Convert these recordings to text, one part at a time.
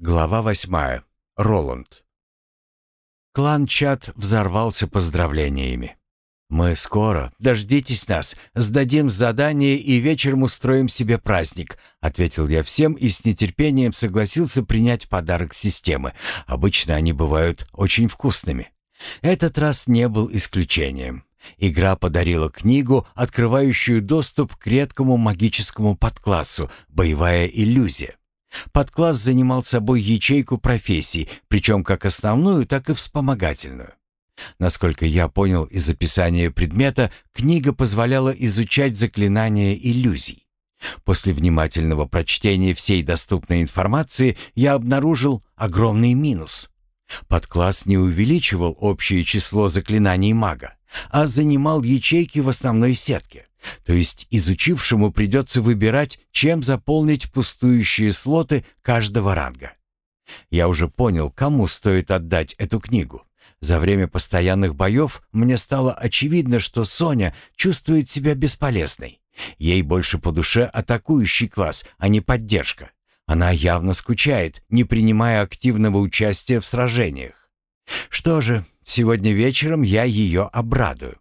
Глава восьмая. Роланд. Клан Чат взорвался поздравлениями. «Мы скоро, дождитесь нас, сдадим задание и вечером устроим себе праздник», ответил я всем и с нетерпением согласился принять подарок системы. Обычно они бывают очень вкусными. Этот раз не был исключением. Игра подарила книгу, открывающую доступ к редкому магическому подклассу «Боевая иллюзия». Подкласс занимал собой ячейку профессий, причем как основную, так и вспомогательную. Насколько я понял из описания предмета, книга позволяла изучать заклинания иллюзий. После внимательного прочтения всей доступной информации я обнаружил огромный минус. Подкласс не увеличивал общее число заклинаний мага, а занимал ячейки в основной сетке. То есть изучившему придется выбирать, чем заполнить пустующие слоты каждого ранга. Я уже понял, кому стоит отдать эту книгу. За время постоянных боев мне стало очевидно, что Соня чувствует себя бесполезной. Ей больше по душе атакующий класс, а не поддержка. Она явно скучает, не принимая активного участия в сражениях. Что же, сегодня вечером я ее обрадую.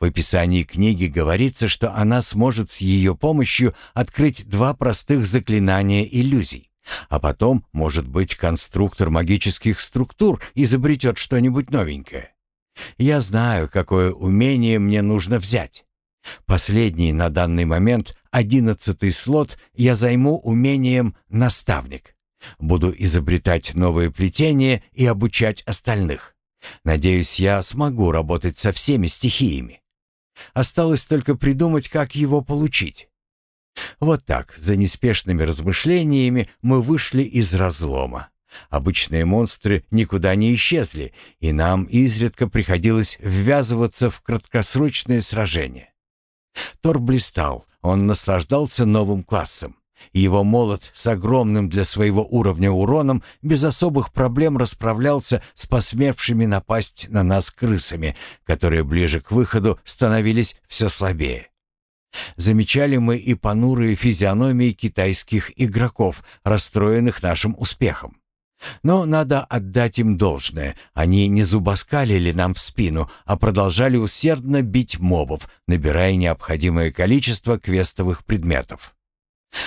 В описании книги говорится, что она сможет с ее помощью открыть два простых заклинания иллюзий. А потом, может быть, конструктор магических структур изобретет что-нибудь новенькое. Я знаю, какое умение мне нужно взять. Последний на данный момент, одиннадцатый слот, я займу умением «наставник». Буду изобретать новые плетения и обучать остальных. Надеюсь, я смогу работать со всеми стихиями. Осталось только придумать, как его получить. Вот так, за неспешными размышлениями мы вышли из разлома. Обычные монстры никуда не исчезли, и нам изредка приходилось ввязываться в краткосрочные сражения. Тор блистал, он наслаждался новым классом. Его молот с огромным для своего уровня уроном без особых проблем расправлялся с посмевшими напасть на нас крысами, которые ближе к выходу становились все слабее. Замечали мы и понурые физиономии китайских игроков, расстроенных нашим успехом. Но надо отдать им должное. Они не зубоскалили нам в спину, а продолжали усердно бить мобов, набирая необходимое количество квестовых предметов.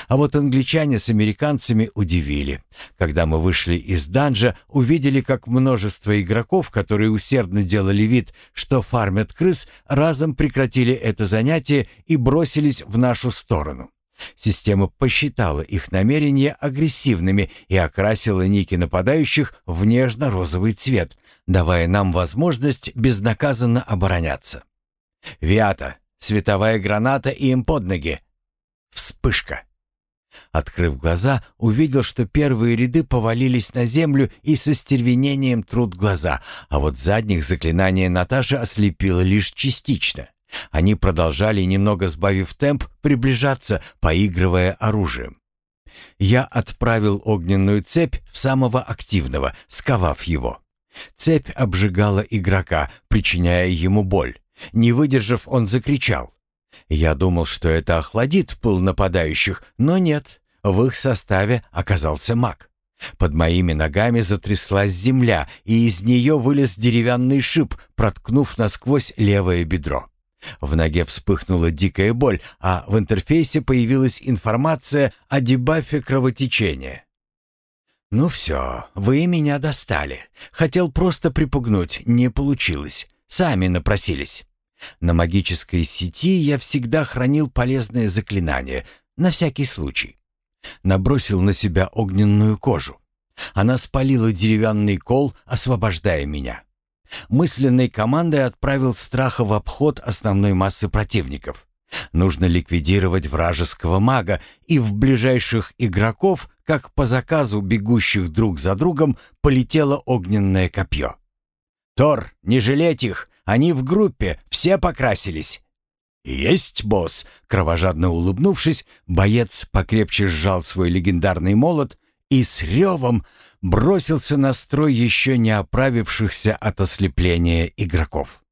А вот англичане с американцами удивили. Когда мы вышли из данжа, увидели, как множество игроков, которые усердно делали вид, что фармят крыс, разом прекратили это занятие и бросились в нашу сторону. Система посчитала их намерения агрессивными и окрасила ники нападающих в нежно-розовый цвет, давая нам возможность безнаказанно обороняться. «Виата! Световая граната и им под ноги!» Вспышка! Открыв глаза, увидел, что первые ряды повалились на землю и со стервенением трут глаза, а вот задних заклинание Наташи ослепило лишь частично. Они продолжали, немного сбавив темп, приближаться, поигрывая оружием. Я отправил огненную цепь в самого активного, сковав его. Цепь обжигала игрока, причиняя ему боль. Не выдержав, он закричал. Я думал, что это охладит пыл нападающих, но нет. В их составе оказался маг. Под моими ногами затряслась земля, и из нее вылез деревянный шип, проткнув насквозь левое бедро. В ноге вспыхнула дикая боль, а в интерфейсе появилась информация о дебафе кровотечения. «Ну все, вы меня достали. Хотел просто припугнуть, не получилось. Сами напросились». На магической сети я всегда хранил полезные заклинания, на всякий случай. Набросил на себя огненную кожу. Она спалила деревянный кол, освобождая меня. Мысленной командой отправил страха в обход основной массы противников. Нужно ликвидировать вражеского мага, и в ближайших игроков, как по заказу бегущих друг за другом, полетело огненное копье. «Тор, не жалеть их! Они в группе, все покрасились». «Есть, босс!» — кровожадно улыбнувшись, боец покрепче сжал свой легендарный молот и с ревом бросился на строй еще не оправившихся от ослепления игроков.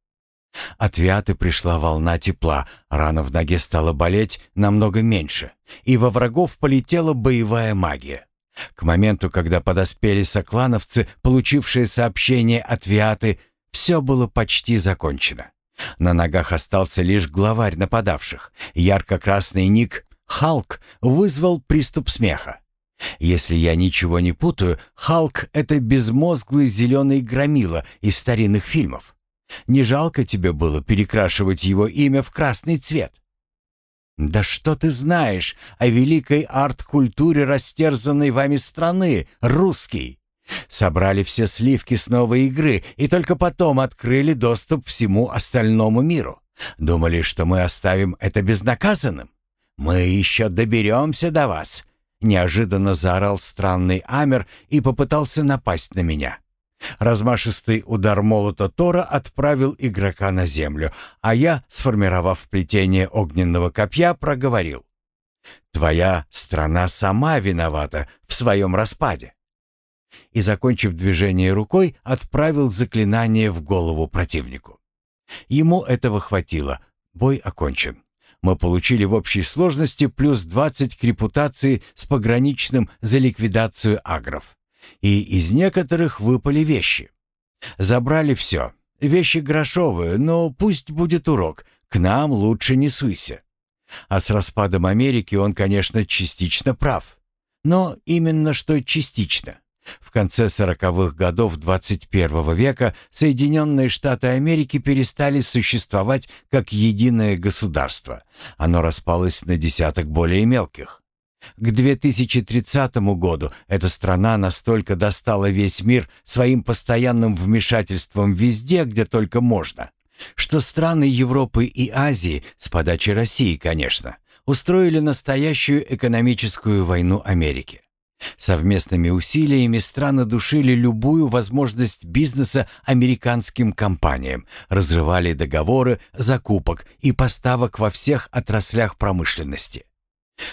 От Виаты пришла волна тепла, рана в ноге стала болеть намного меньше, и во врагов полетела боевая магия. К моменту, когда подоспели соклановцы, получившие сообщение от Виаты, все было почти закончено. На ногах остался лишь главарь нападавших. Ярко-красный ник «Халк» вызвал приступ смеха. Если я ничего не путаю, Халк — это безмозглый зеленый громила из старинных фильмов. Не жалко тебе было перекрашивать его имя в красный цвет? Да что ты знаешь о великой арт-культуре растерзанной вами страны, русский? Собрали все сливки с новой игры и только потом открыли доступ всему остальному миру. Думали, что мы оставим это безнаказанным? Мы еще доберемся до вас. Неожиданно заорал странный Амер и попытался напасть на меня. Размашистый удар молота Тора отправил игрока на землю, а я, сформировав плетение огненного копья, проговорил. «Твоя страна сама виновата в своем распаде». И, закончив движение рукой, отправил заклинание в голову противнику. Ему этого хватило. Бой окончен. Мы получили в общей сложности плюс 20 к репутации с пограничным за ликвидацию агров и из некоторых выпали вещи. Забрали все. Вещи грошовые, но пусть будет урок. К нам лучше не суйся. А с распадом Америки он, конечно, частично прав. Но именно что частично. В конце сороковых годов 21 века Соединенные Штаты Америки перестали существовать как единое государство. Оно распалось на десяток более мелких. К 2030 году эта страна настолько достала весь мир своим постоянным вмешательством везде, где только можно, что страны Европы и Азии, с подачи России, конечно, устроили настоящую экономическую войну Америки. Совместными усилиями страны душили любую возможность бизнеса американским компаниям, разрывали договоры закупок и поставок во всех отраслях промышленности.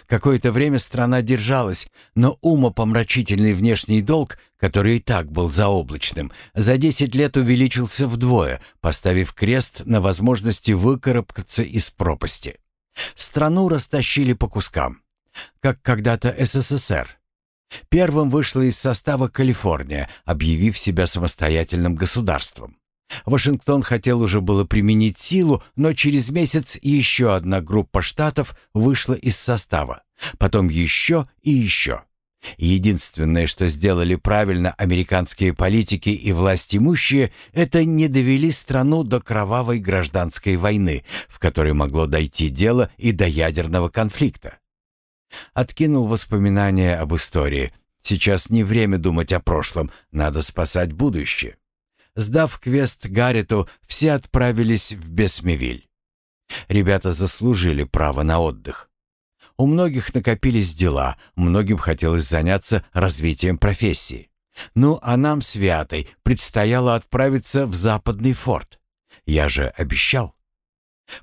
Какое-то время страна держалась, но умопомрачительный внешний долг, который и так был заоблачным, за 10 лет увеличился вдвое, поставив крест на возможности выкарабкаться из пропасти. Страну растащили по кускам, как когда-то СССР. Первым вышла из состава Калифорния, объявив себя самостоятельным государством. Вашингтон хотел уже было применить силу, но через месяц еще одна группа штатов вышла из состава, потом еще и еще. Единственное, что сделали правильно американские политики и власть имущие, это не довели страну до кровавой гражданской войны, в которой могло дойти дело и до ядерного конфликта. Откинул воспоминания об истории. Сейчас не время думать о прошлом, надо спасать будущее. Сдав квест Гарриту, все отправились в Бесмевиль. Ребята заслужили право на отдых. У многих накопились дела, многим хотелось заняться развитием профессии. Ну, а нам с Виатой предстояло отправиться в Западный форт. Я же обещал.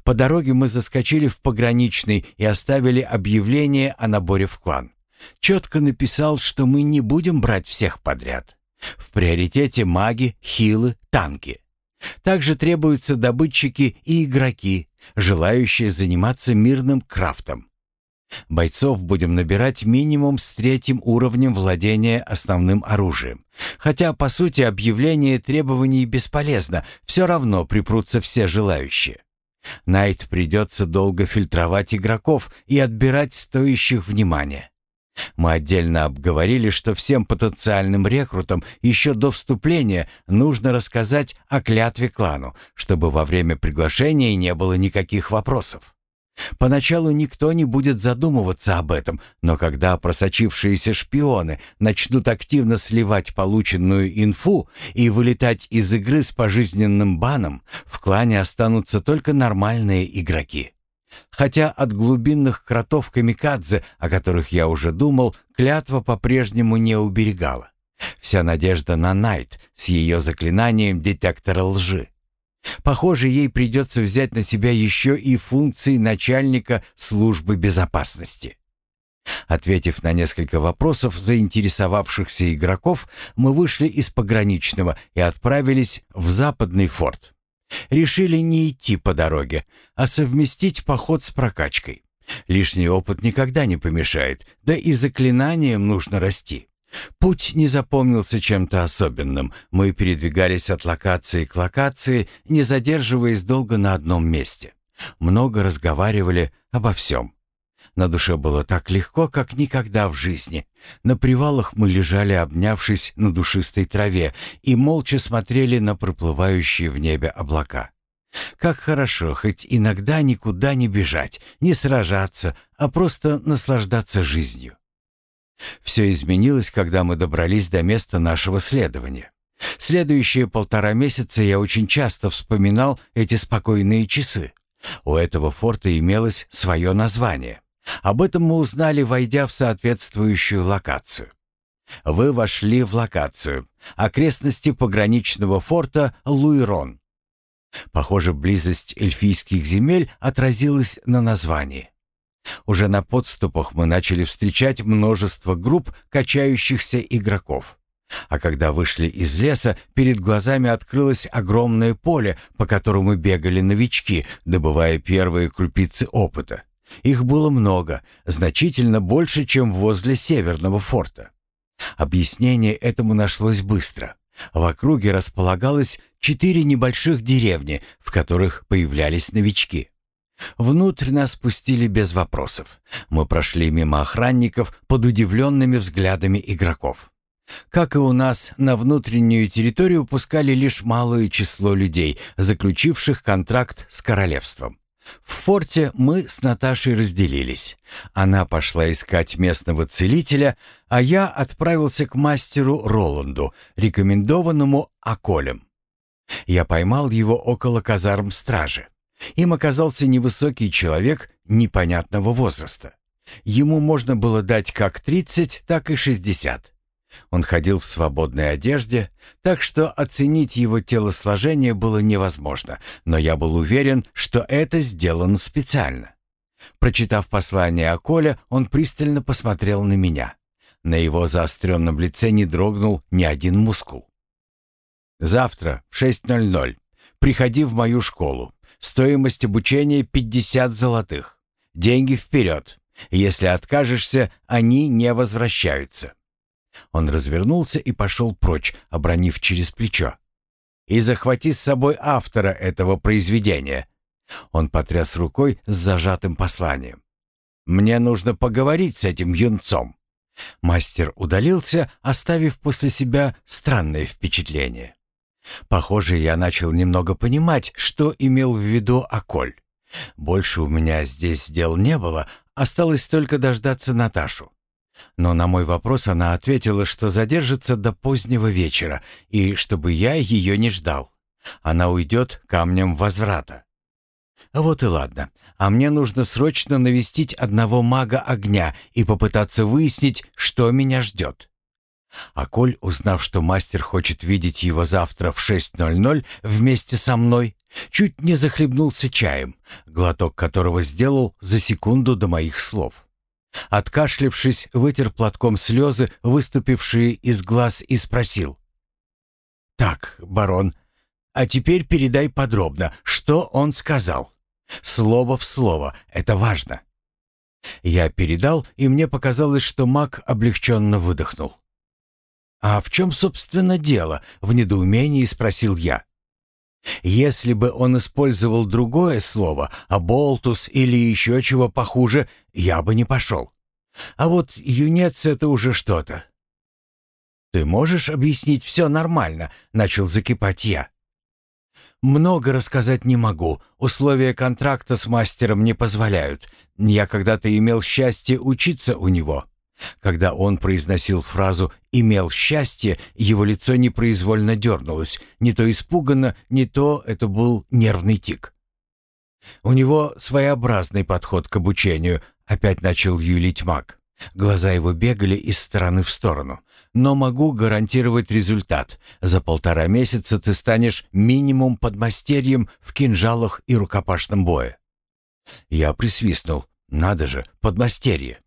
По дороге мы заскочили в пограничный и оставили объявление о наборе в клан. Четко написал, что мы не будем брать всех подряд. В приоритете маги, хилы, танки. Также требуются добытчики и игроки, желающие заниматься мирным крафтом. Бойцов будем набирать минимум с третьим уровнем владения основным оружием. Хотя, по сути, объявление требований бесполезно, все равно припрутся все желающие. Найт придется долго фильтровать игроков и отбирать стоящих внимания. Мы отдельно обговорили, что всем потенциальным рекрутам еще до вступления нужно рассказать о клятве клану, чтобы во время приглашения не было никаких вопросов. Поначалу никто не будет задумываться об этом, но когда просочившиеся шпионы начнут активно сливать полученную инфу и вылетать из игры с пожизненным баном, в клане останутся только нормальные игроки. Хотя от глубинных кротов камикадзе, о которых я уже думал, клятва по-прежнему не уберегала. Вся надежда на Найт с ее заклинанием детектора лжи. Похоже, ей придется взять на себя еще и функции начальника службы безопасности. Ответив на несколько вопросов заинтересовавшихся игроков, мы вышли из пограничного и отправились в западный форт. Решили не идти по дороге, а совместить поход с прокачкой. Лишний опыт никогда не помешает, да и заклинанием нужно расти. Путь не запомнился чем-то особенным. Мы передвигались от локации к локации, не задерживаясь долго на одном месте. Много разговаривали обо всем. На душе было так легко, как никогда в жизни. На привалах мы лежали, обнявшись на душистой траве, и молча смотрели на проплывающие в небе облака. Как хорошо хоть иногда никуда не бежать, не сражаться, а просто наслаждаться жизнью. Все изменилось, когда мы добрались до места нашего следования. Следующие полтора месяца я очень часто вспоминал эти спокойные часы. У этого форта имелось свое название. Об этом мы узнали, войдя в соответствующую локацию. Вы вошли в локацию. Окрестности пограничного форта Луирон. Похоже, близость эльфийских земель отразилась на названии. Уже на подступах мы начали встречать множество групп качающихся игроков. А когда вышли из леса, перед глазами открылось огромное поле, по которому бегали новички, добывая первые крупицы опыта. Их было много, значительно больше, чем возле северного форта. Объяснение этому нашлось быстро. В округе располагалось четыре небольших деревни, в которых появлялись новички. Внутрь нас пустили без вопросов. Мы прошли мимо охранников под удивленными взглядами игроков. Как и у нас, на внутреннюю территорию пускали лишь малое число людей, заключивших контракт с королевством. В форте мы с Наташей разделились. Она пошла искать местного целителя, а я отправился к мастеру Роланду, рекомендованному Аколем. Я поймал его около казарм стражи. Им оказался невысокий человек непонятного возраста. Ему можно было дать как 30, так и 60. Он ходил в свободной одежде, так что оценить его телосложение было невозможно, но я был уверен, что это сделано специально. Прочитав послание о Коле, он пристально посмотрел на меня. На его заостренном лице не дрогнул ни один мускул. «Завтра в 6.00 приходи в мою школу. Стоимость обучения 50 золотых. Деньги вперед. Если откажешься, они не возвращаются». Он развернулся и пошел прочь, обронив через плечо. «И захвати с собой автора этого произведения». Он потряс рукой с зажатым посланием. «Мне нужно поговорить с этим юнцом». Мастер удалился, оставив после себя странное впечатление. Похоже, я начал немного понимать, что имел в виду Аколь. Больше у меня здесь дел не было, осталось только дождаться Наташу. Но на мой вопрос она ответила, что задержится до позднего вечера, и чтобы я ее не ждал. Она уйдет камнем возврата. Вот и ладно. А мне нужно срочно навестить одного мага огня и попытаться выяснить, что меня ждет. А Коль, узнав, что мастер хочет видеть его завтра в 6.00 вместе со мной, чуть не захлебнулся чаем, глоток которого сделал за секунду до моих слов. Откашлившись, вытер платком слезы, выступившие из глаз, и спросил. «Так, барон, а теперь передай подробно, что он сказал. Слово в слово, это важно». Я передал, и мне показалось, что маг облегченно выдохнул. «А в чем, собственно, дело?» — в недоумении спросил я. Если бы он использовал другое слово, аболтус или еще чего похуже, я бы не пошел. А вот юнец — это уже что-то. «Ты можешь объяснить все нормально?» — начал закипать я. «Много рассказать не могу. Условия контракта с мастером не позволяют. Я когда-то имел счастье учиться у него. Когда он произносил фразу «имел счастье», его лицо непроизвольно дернулось, не то испуганно, не то это был нервный тик. У него своеобразный подход к обучению, опять начал юлить маг. Глаза его бегали из стороны в сторону. Но могу гарантировать результат. За полтора месяца ты станешь минимум подмастерьем в кинжалах и рукопашном бое. Я присвистнул. Надо же, подмастерье.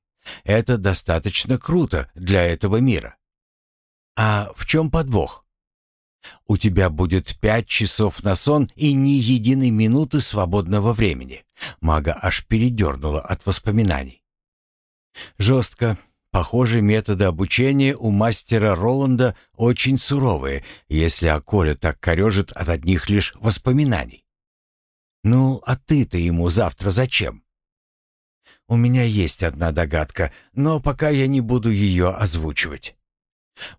Это достаточно круто для этого мира. А в чем подвох? У тебя будет пять часов на сон и ни единой минуты свободного времени. Мага аж передернула от воспоминаний. Жестко, Похоже, методы обучения у мастера Роланда очень суровые, если Аколя так корежит от одних лишь воспоминаний. Ну, а ты-то ему завтра зачем? У меня есть одна догадка, но пока я не буду ее озвучивать.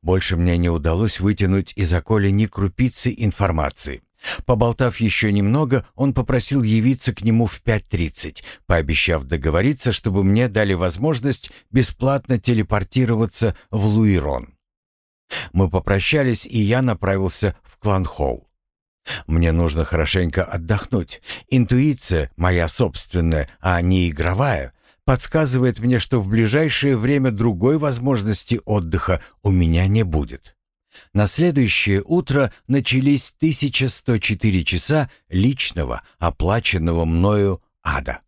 Больше мне не удалось вытянуть из Аколи ни крупицы информации. Поболтав еще немного, он попросил явиться к нему в 5.30, пообещав договориться, чтобы мне дали возможность бесплатно телепортироваться в Луирон. Мы попрощались, и я направился в Кланхолл. Мне нужно хорошенько отдохнуть. Интуиция, моя собственная, а не игровая, подсказывает мне, что в ближайшее время другой возможности отдыха у меня не будет. На следующее утро начались 1104 часа личного, оплаченного мною ада.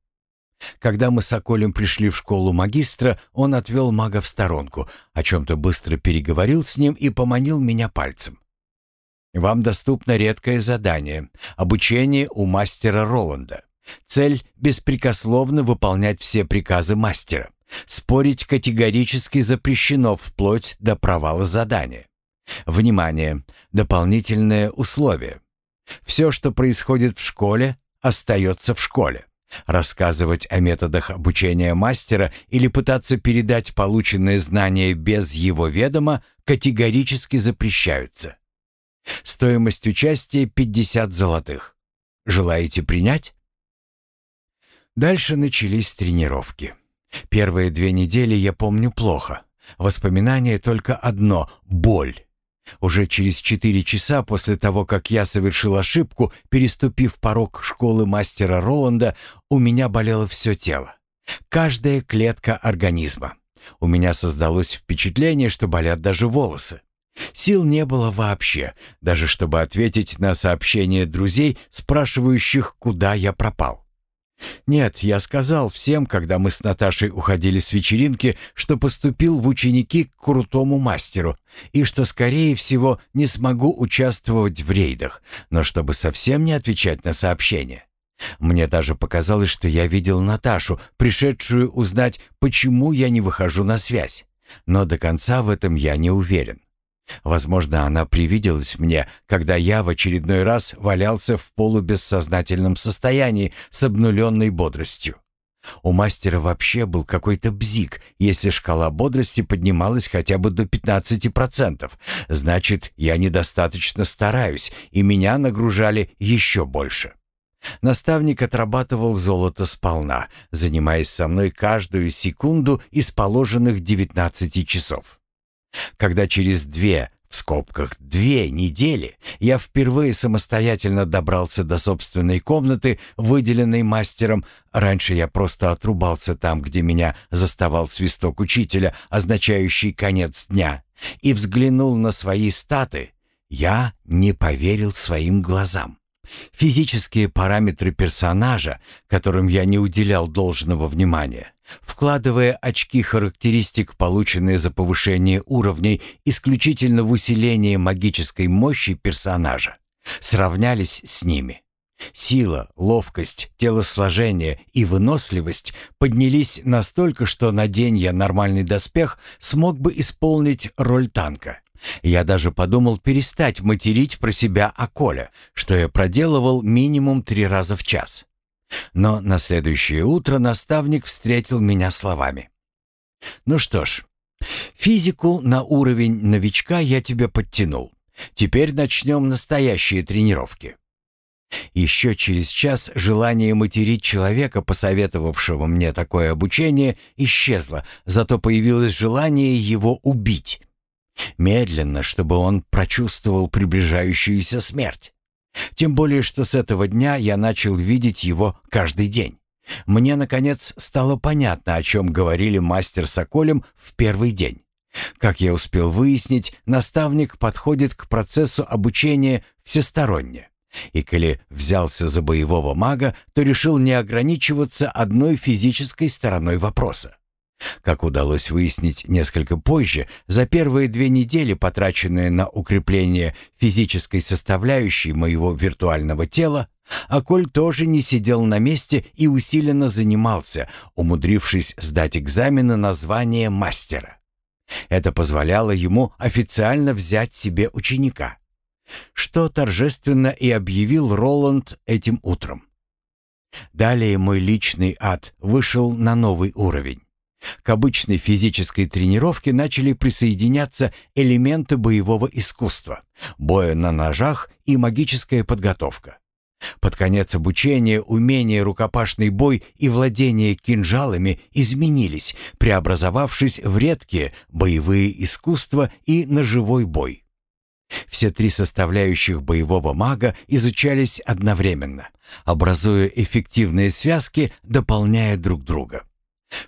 Когда мы с Соколем пришли в школу магистра, он отвел мага в сторонку, о чем-то быстро переговорил с ним и поманил меня пальцем. «Вам доступно редкое задание — обучение у мастера Роланда. Цель — беспрекословно выполнять все приказы мастера. Спорить категорически запрещено вплоть до провала задания. Внимание! Дополнительное условие. Все, что происходит в школе, остается в школе. Рассказывать о методах обучения мастера или пытаться передать полученные знания без его ведома категорически запрещаются. Стоимость участия 50 золотых. Желаете принять? Дальше начались тренировки. Первые две недели я помню плохо. Воспоминание только одно — боль. Уже через четыре часа после того, как я совершил ошибку, переступив порог школы мастера Роланда, у меня болело все тело. Каждая клетка организма. У меня создалось впечатление, что болят даже волосы. Сил не было вообще, даже чтобы ответить на сообщения друзей, спрашивающих, куда я пропал. Нет, я сказал всем, когда мы с Наташей уходили с вечеринки, что поступил в ученики к крутому мастеру и что, скорее всего, не смогу участвовать в рейдах, но чтобы совсем не отвечать на сообщения. Мне даже показалось, что я видел Наташу, пришедшую узнать, почему я не выхожу на связь. Но до конца в этом я не уверен. Возможно, она привиделась мне, когда я в очередной раз валялся в полубессознательном состоянии с обнуленной бодростью. У мастера вообще был какой-то бзик, если шкала бодрости поднималась хотя бы до 15%. Значит, я недостаточно стараюсь, и меня нагружали еще больше. Наставник отрабатывал золото сполна, занимаясь со мной каждую секунду из положенных 19 часов. Когда через две, в скобках две недели, я впервые самостоятельно добрался до собственной комнаты, выделенной мастером, раньше я просто отрубался там, где меня заставал свисток учителя, означающий конец дня, и взглянул на свои статы, я не поверил своим глазам. Физические параметры персонажа, которым я не уделял должного внимания, вкладывая очки характеристик, полученные за повышение уровней исключительно в усиление магической мощи персонажа, сравнялись с ними. Сила, ловкость, телосложение и выносливость поднялись настолько, что надень я нормальный доспех, смог бы исполнить роль танка. Я даже подумал перестать материть про себя Аколя, что я проделывал минимум три раза в час. Но на следующее утро наставник встретил меня словами. «Ну что ж, физику на уровень новичка я тебе подтянул. Теперь начнем настоящие тренировки». Еще через час желание материть человека, посоветовавшего мне такое обучение, исчезло, зато появилось желание его убить. Медленно, чтобы он прочувствовал приближающуюся смерть. Тем более, что с этого дня я начал видеть его каждый день. Мне, наконец, стало понятно, о чем говорили мастер с Аколем в первый день. Как я успел выяснить, наставник подходит к процессу обучения всесторонне. И коли взялся за боевого мага, то решил не ограничиваться одной физической стороной вопроса. Как удалось выяснить несколько позже, за первые две недели, потраченные на укрепление физической составляющей моего виртуального тела, А Коль тоже не сидел на месте и усиленно занимался, умудрившись сдать экзамены на звание мастера. Это позволяло ему официально взять себе ученика, что торжественно и объявил Роланд этим утром. Далее мой личный ад вышел на новый уровень. К обычной физической тренировке начали присоединяться элементы боевого искусства, боя на ножах и магическая подготовка. Под конец обучения умения рукопашный бой и владение кинжалами изменились, преобразовавшись в редкие боевые искусства и ножевой бой. Все три составляющих боевого мага изучались одновременно, образуя эффективные связки, дополняя друг друга.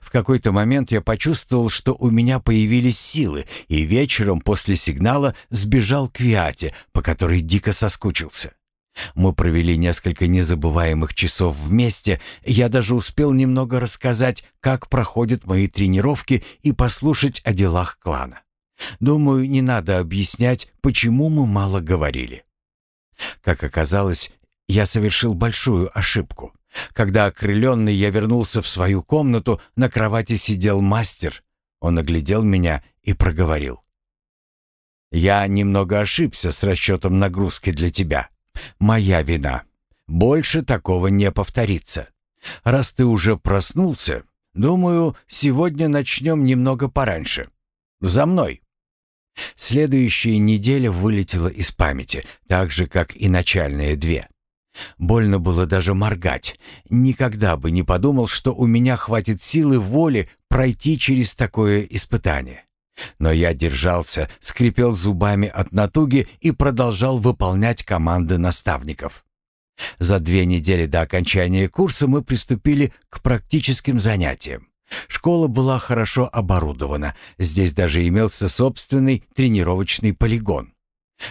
В какой-то момент я почувствовал, что у меня появились силы, и вечером после сигнала сбежал к Виате, по которой дико соскучился. Мы провели несколько незабываемых часов вместе, я даже успел немного рассказать, как проходят мои тренировки и послушать о делах клана. Думаю, не надо объяснять, почему мы мало говорили. Как оказалось, я совершил большую ошибку. Когда окрыленный я вернулся в свою комнату, на кровати сидел мастер. Он оглядел меня и проговорил. «Я немного ошибся с расчетом нагрузки для тебя. Моя вина. Больше такого не повторится. Раз ты уже проснулся, думаю, сегодня начнем немного пораньше. За мной!» Следующая неделя вылетела из памяти, так же, как и начальные две. Больно было даже моргать. Никогда бы не подумал, что у меня хватит силы воли пройти через такое испытание. Но я держался, скрипел зубами от натуги и продолжал выполнять команды наставников. За две недели до окончания курса мы приступили к практическим занятиям. Школа была хорошо оборудована, здесь даже имелся собственный тренировочный полигон.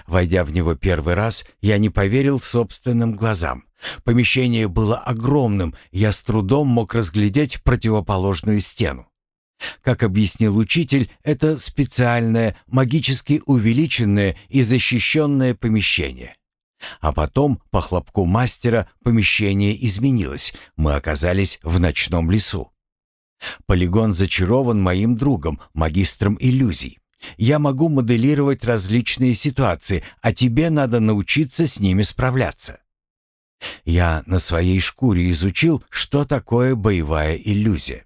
Войдя в него первый раз, я не поверил собственным глазам. Помещение было огромным, я с трудом мог разглядеть противоположную стену. Как объяснил учитель, это специальное, магически увеличенное и защищенное помещение. А потом, по хлопку мастера, помещение изменилось. Мы оказались в ночном лесу. Полигон зачарован моим другом, магистром иллюзий. Я могу моделировать различные ситуации, а тебе надо научиться с ними справляться. Я на своей шкуре изучил, что такое боевая иллюзия.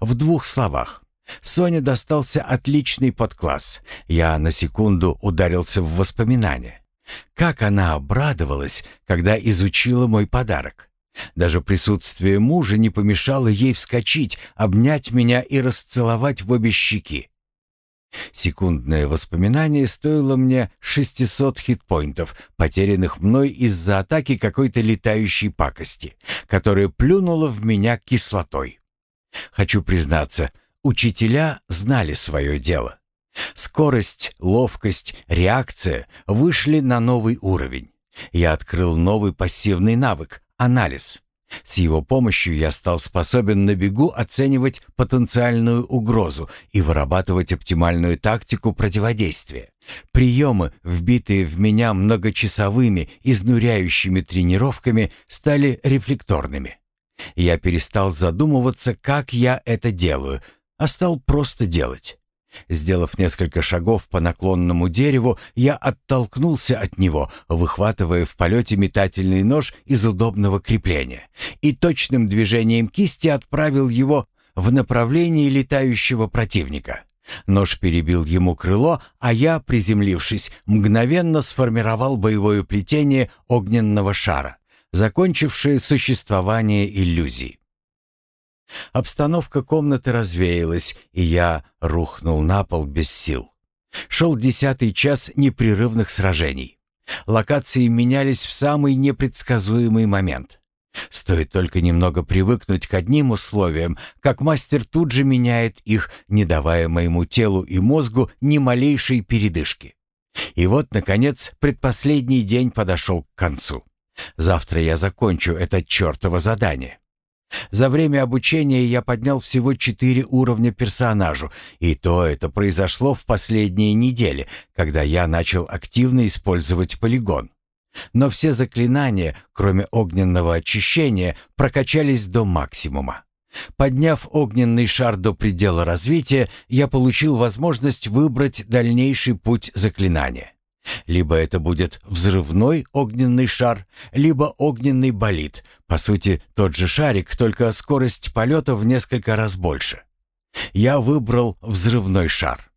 В двух словах. Соне достался отличный подкласс. Я на секунду ударился в воспоминания. Как она обрадовалась, когда изучила мой подарок. Даже присутствие мужа не помешало ей вскочить, обнять меня и расцеловать в обе щеки. Секундное воспоминание стоило мне 600 хитпоинтов, потерянных мной из-за атаки какой-то летающей пакости, которая плюнула в меня кислотой. Хочу признаться, учителя знали свое дело. Скорость, ловкость, реакция вышли на новый уровень. Я открыл новый пассивный навык — анализ. С его помощью я стал способен на бегу оценивать потенциальную угрозу и вырабатывать оптимальную тактику противодействия. Приемы, вбитые в меня многочасовыми, изнуряющими тренировками, стали рефлекторными. Я перестал задумываться, как я это делаю, а стал просто делать. Сделав несколько шагов по наклонному дереву, я оттолкнулся от него, выхватывая в полете метательный нож из удобного крепления, и точным движением кисти отправил его в направлении летающего противника. Нож перебил ему крыло, а я, приземлившись, мгновенно сформировал боевое плетение огненного шара, закончившее существование иллюзий. Обстановка комнаты развеялась, и я рухнул на пол без сил. Шел десятый час непрерывных сражений. Локации менялись в самый непредсказуемый момент. Стоит только немного привыкнуть к одним условиям, как мастер тут же меняет их, не давая моему телу и мозгу ни малейшей передышки. И вот, наконец, предпоследний день подошел к концу. Завтра я закончу это чертово задание. За время обучения я поднял всего четыре уровня персонажу, и то это произошло в последние недели, когда я начал активно использовать полигон. Но все заклинания, кроме огненного очищения, прокачались до максимума. Подняв огненный шар до предела развития, я получил возможность выбрать дальнейший путь заклинания. Либо это будет взрывной огненный шар, либо огненный болид. По сути, тот же шарик, только скорость полета в несколько раз больше. Я выбрал взрывной шар.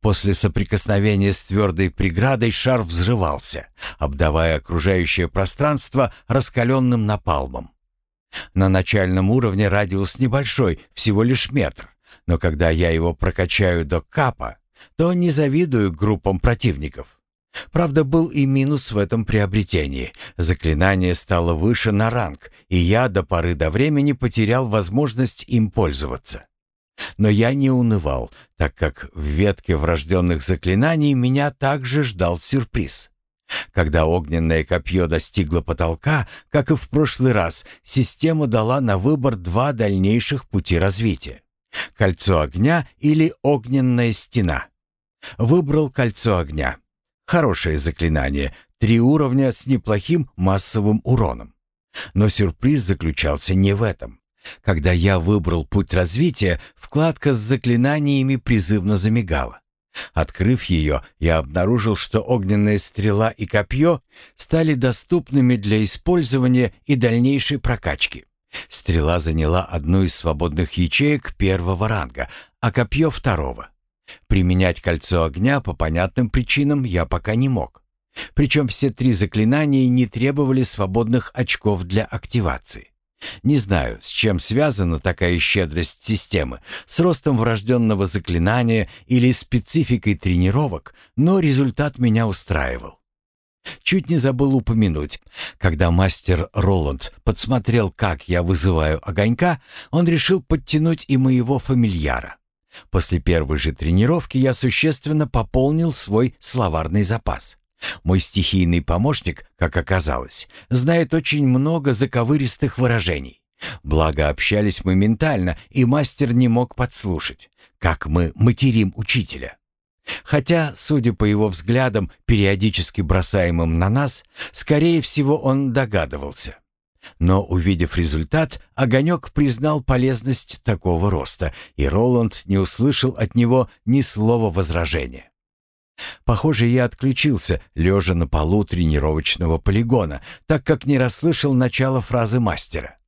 После соприкосновения с твердой преградой шар взрывался, обдавая окружающее пространство раскаленным напалмом. На начальном уровне радиус небольшой, всего лишь метр, но когда я его прокачаю до капа, то не завидую группам противников. Правда, был и минус в этом приобретении. Заклинание стало выше на ранг, и я до поры до времени потерял возможность им пользоваться. Но я не унывал, так как в ветке врожденных заклинаний меня также ждал сюрприз. Когда огненное копье достигло потолка, как и в прошлый раз, система дала на выбор два дальнейших пути развития. Кольцо огня или огненная стена. Выбрал кольцо огня. Хорошее заклинание, три уровня с неплохим массовым уроном. Но сюрприз заключался не в этом. Когда я выбрал путь развития, вкладка с заклинаниями призывно замигала. Открыв ее, я обнаружил, что огненная стрела и копье стали доступными для использования и дальнейшей прокачки. Стрела заняла одну из свободных ячеек первого ранга, а копье — второго. Применять кольцо огня по понятным причинам я пока не мог. Причем все три заклинания не требовали свободных очков для активации. Не знаю, с чем связана такая щедрость системы, с ростом врожденного заклинания или спецификой тренировок, но результат меня устраивал. Чуть не забыл упомянуть, когда мастер Роланд подсмотрел, как я вызываю огонька, он решил подтянуть и моего фамильяра. После первой же тренировки я существенно пополнил свой словарный запас. Мой стихийный помощник, как оказалось, знает очень много заковыристых выражений. Благо общались мы ментально, и мастер не мог подслушать, как мы материм учителя. Хотя, судя по его взглядам, периодически бросаемым на нас, скорее всего, он догадывался. Но, увидев результат, Огонек признал полезность такого роста, и Роланд не услышал от него ни слова возражения. Похоже, я отключился, лежа на полу тренировочного полигона, так как не расслышал начала фразы мастера.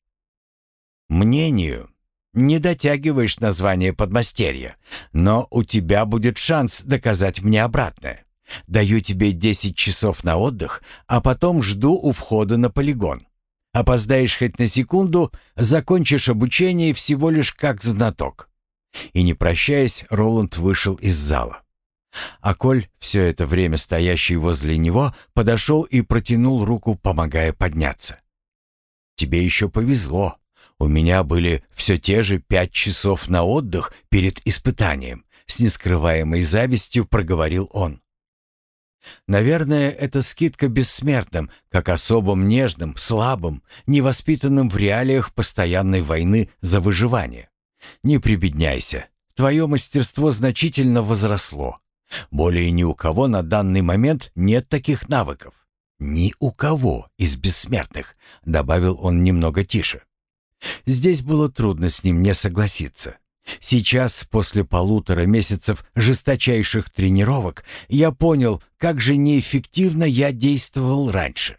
«Мнению. Не дотягиваешь название подмастерья, но у тебя будет шанс доказать мне обратное. Даю тебе 10 часов на отдых, а потом жду у входа на полигон. Опоздаешь хоть на секунду, закончишь обучение всего лишь как знаток». И не прощаясь, Роланд вышел из зала. А Коль, все это время стоящий возле него, подошел и протянул руку, помогая подняться. «Тебе еще повезло. У меня были все те же пять часов на отдых перед испытанием», с нескрываемой завистью проговорил он. Наверное, это скидка бессмертным, как особым нежным, слабым, невоспитанным в реалиях постоянной войны за выживание. Не прибедняйся, твое мастерство значительно возросло. Более ни у кого на данный момент нет таких навыков. Ни у кого из бессмертных, добавил он немного тише. Здесь было трудно с ним не согласиться. Сейчас, после полутора месяцев жесточайших тренировок, я понял, как же неэффективно я действовал раньше.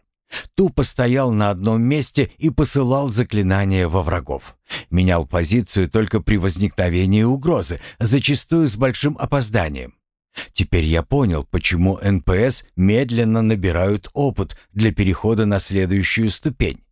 Тупо стоял на одном месте и посылал заклинания во врагов. Менял позицию только при возникновении угрозы, зачастую с большим опозданием. Теперь я понял, почему НПС медленно набирают опыт для перехода на следующую ступень.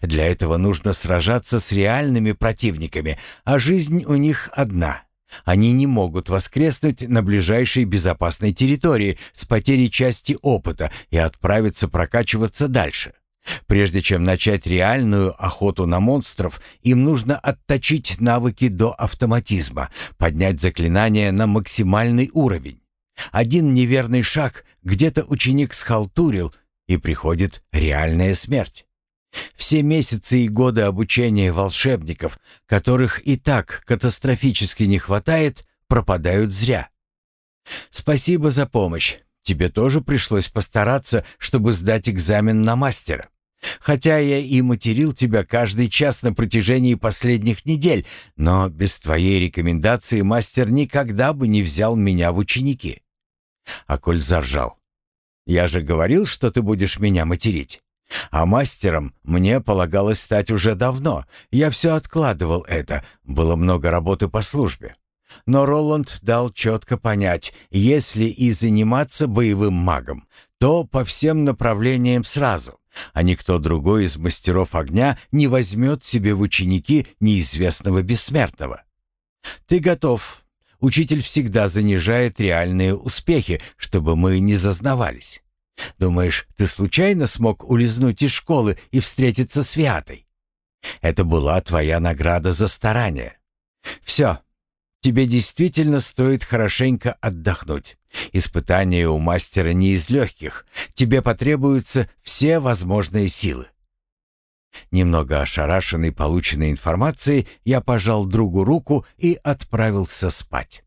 Для этого нужно сражаться с реальными противниками, а жизнь у них одна. Они не могут воскреснуть на ближайшей безопасной территории с потерей части опыта и отправиться прокачиваться дальше. Прежде чем начать реальную охоту на монстров, им нужно отточить навыки до автоматизма, поднять заклинания на максимальный уровень. Один неверный шаг, где-то ученик схалтурил, и приходит реальная смерть. Все месяцы и годы обучения волшебников, которых и так катастрофически не хватает, пропадают зря. Спасибо за помощь. тебе тоже пришлось постараться, чтобы сдать экзамен на мастера. Хотя я и материл тебя каждый час на протяжении последних недель, но без твоей рекомендации мастер никогда бы не взял меня в ученики». Аколь заржал. «Я же говорил, что ты будешь меня материть. А мастером мне полагалось стать уже давно. Я все откладывал это, было много работы по службе. Но Роланд дал четко понять, если и заниматься боевым магом, то по всем направлениям сразу, а никто другой из мастеров огня не возьмет себе в ученики неизвестного бессмертного. Ты готов. Учитель всегда занижает реальные успехи, чтобы мы не зазнавались. Думаешь, ты случайно смог улизнуть из школы и встретиться с Виатой? Это была твоя награда за старание. Все, тебе действительно стоит хорошенько отдохнуть. Испытание у мастера не из легких. Тебе потребуются все возможные силы. Немного ошарашенный полученной информацией, я пожал другу руку и отправился спать.